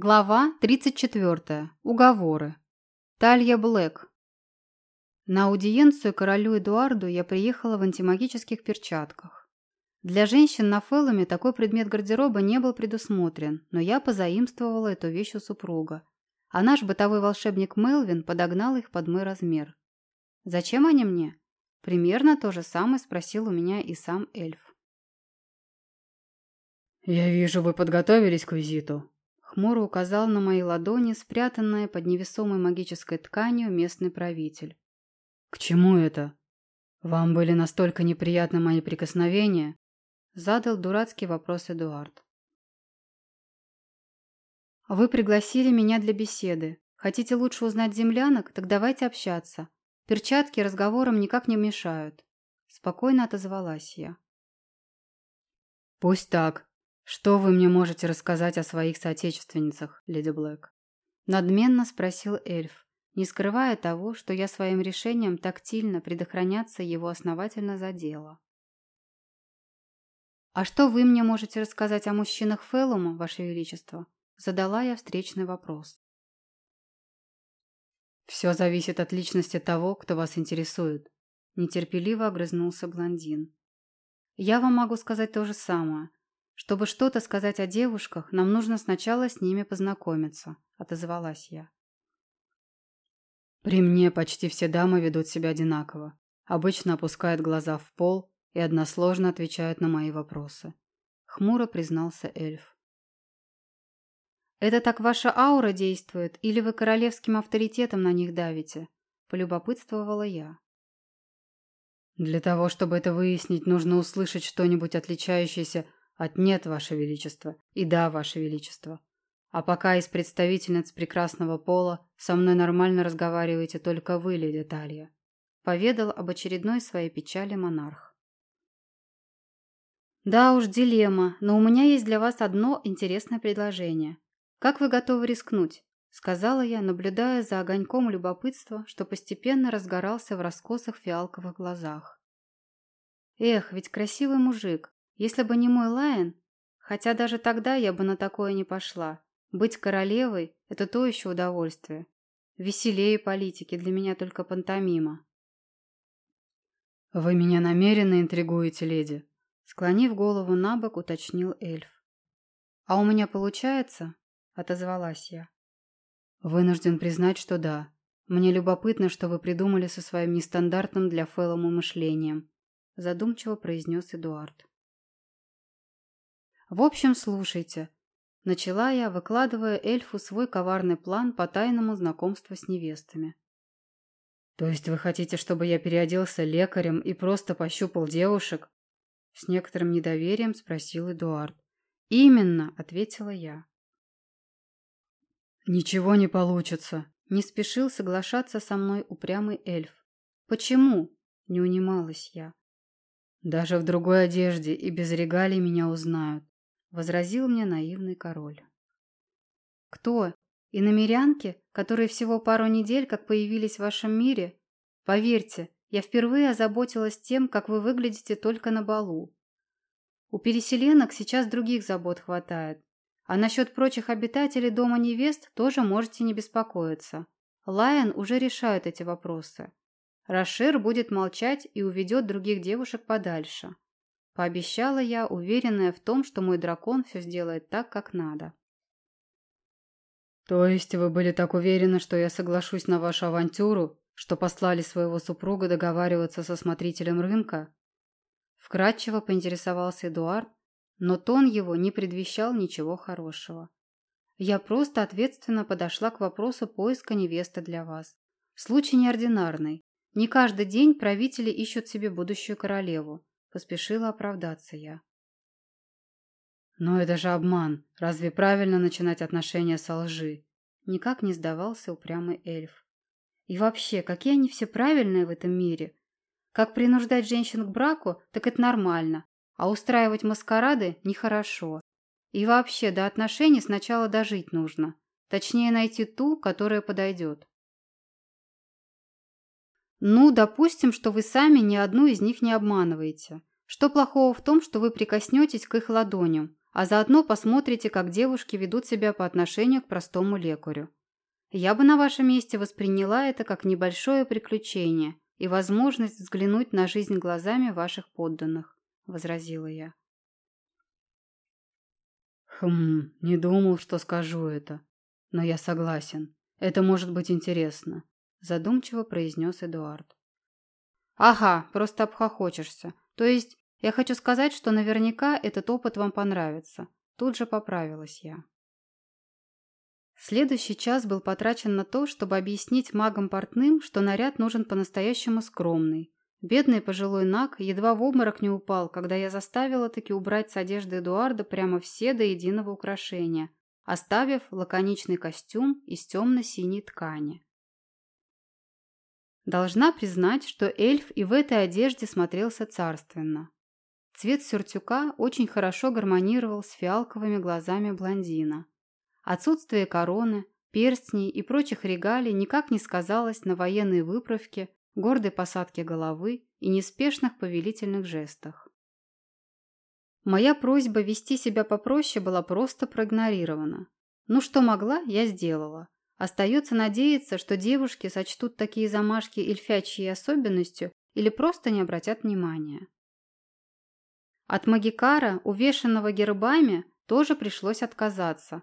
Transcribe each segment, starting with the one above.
Глава 34. Уговоры. Талья Блэк. На аудиенцию королю Эдуарду я приехала в антимагических перчатках. Для женщин на Феллами такой предмет гардероба не был предусмотрен, но я позаимствовала эту вещь у супруга, а наш бытовой волшебник Мелвин подогнал их под мой размер. «Зачем они мне?» Примерно то же самое спросил у меня и сам эльф. «Я вижу, вы подготовились к визиту», Хмуро указал на мои ладони, спрятанные под невесомой магической тканью местный правитель. «К чему это? Вам были настолько неприятны мои прикосновения?» Задал дурацкий вопрос Эдуард. «Вы пригласили меня для беседы. Хотите лучше узнать землянок? Так давайте общаться. Перчатки разговорам никак не мешают». Спокойно отозвалась я. «Пусть так. «Что вы мне можете рассказать о своих соотечественницах, леди Блэк?» Надменно спросил эльф, не скрывая того, что я своим решением тактильно предохраняться его основательно задела. «А что вы мне можете рассказать о мужчинах Феллума, Ваше Величество?» Задала я встречный вопрос. «Все зависит от личности того, кто вас интересует», – нетерпеливо огрызнулся блондин. «Я вам могу сказать то же самое, «Чтобы что-то сказать о девушках, нам нужно сначала с ними познакомиться», – отозвалась я. «При мне почти все дамы ведут себя одинаково. Обычно опускают глаза в пол и односложно отвечают на мои вопросы», – хмуро признался эльф. «Это так ваша аура действует, или вы королевским авторитетом на них давите?» – полюбопытствовала я. «Для того, чтобы это выяснить, нужно услышать что-нибудь отличающееся от «нет, Ваше Величество» и «да, Ваше Величество». А пока из представительниц прекрасного пола со мной нормально разговариваете только вы, леди Талья. Поведал об очередной своей печали монарх. Да уж, дилемма, но у меня есть для вас одно интересное предложение. Как вы готовы рискнуть? Сказала я, наблюдая за огоньком любопытства, что постепенно разгорался в раскосых фиалковых глазах. Эх, ведь красивый мужик, если бы не мой Лайон, хотя даже тогда я бы на такое не пошла. Быть королевой – это то еще удовольствие. Веселее политики для меня только пантомима. «Вы меня намеренно интригуете, леди», – склонив голову на бок, уточнил эльф. «А у меня получается?» – отозвалась я. «Вынужден признать, что да. Мне любопытно, что вы придумали со своим нестандартным для Фэллома мышлением», – задумчиво произнес Эдуард. В общем, слушайте. Начала я, выкладывая эльфу свой коварный план по тайному знакомству с невестами. То есть вы хотите, чтобы я переоделся лекарем и просто пощупал девушек? С некоторым недоверием спросил Эдуард. Именно, ответила я. Ничего не получится. Не спешил соглашаться со мной упрямый эльф. Почему? Не унималась я. Даже в другой одежде и без регалий меня узнают. — возразил мне наивный король. «Кто? Иномерянки, которые всего пару недель как появились в вашем мире? Поверьте, я впервые озаботилась тем, как вы выглядите только на балу. У переселенок сейчас других забот хватает. А насчет прочих обитателей дома невест тоже можете не беспокоиться. Лайон уже решает эти вопросы. Рашир будет молчать и уведет других девушек подальше. Пообещала я, уверенная в том, что мой дракон все сделает так, как надо. «То есть вы были так уверены, что я соглашусь на вашу авантюру, что послали своего супруга договариваться со смотрителем рынка?» Вкратчиво поинтересовался Эдуард, но тон его не предвещал ничего хорошего. «Я просто ответственно подошла к вопросу поиска невесты для вас. Случай неординарный. Не каждый день правители ищут себе будущую королеву. Поспешила оправдаться я. «Но это же обман. Разве правильно начинать отношения со лжи?» Никак не сдавался упрямый эльф. «И вообще, какие они все правильные в этом мире? Как принуждать женщин к браку, так это нормально, а устраивать маскарады нехорошо. И вообще, до отношений сначала дожить нужно. Точнее, найти ту, которая подойдет. Ну, допустим, что вы сами ни одну из них не обманываете. Что плохого в том, что вы прикоснетесь к их ладоням? а заодно посмотрите, как девушки ведут себя по отношению к простому лекарю. Я бы на вашем месте восприняла это как небольшое приключение и возможность взглянуть на жизнь глазами ваших подданных», – возразила я. «Хм, не думал, что скажу это. Но я согласен. Это может быть интересно», – задумчиво произнес Эдуард. «Ага, просто обхохочешься. То есть я хочу сказать, что наверняка этот опыт вам понравится. Тут же поправилась я. Следующий час был потрачен на то, чтобы объяснить магам-портным, что наряд нужен по-настоящему скромный. Бедный пожилой Наг едва в обморок не упал, когда я заставила таки убрать с одежды Эдуарда прямо все до единого украшения, оставив лаконичный костюм из темно-синей ткани. Должна признать, что эльф и в этой одежде смотрелся царственно. Цвет сюртюка очень хорошо гармонировал с фиалковыми глазами блондина. Отсутствие короны, перстней и прочих регалий никак не сказалось на военной выправке, гордой посадке головы и неспешных повелительных жестах. Моя просьба вести себя попроще была просто проигнорирована. Ну что могла, я сделала. Остается надеяться, что девушки сочтут такие замашки эльфячьей особенностью или просто не обратят внимания. От магикара, увешанного гербами, тоже пришлось отказаться.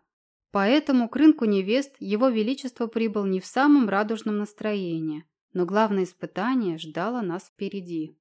Поэтому к рынку невест его величество прибыл не в самом радужном настроении, но главное испытание ждало нас впереди.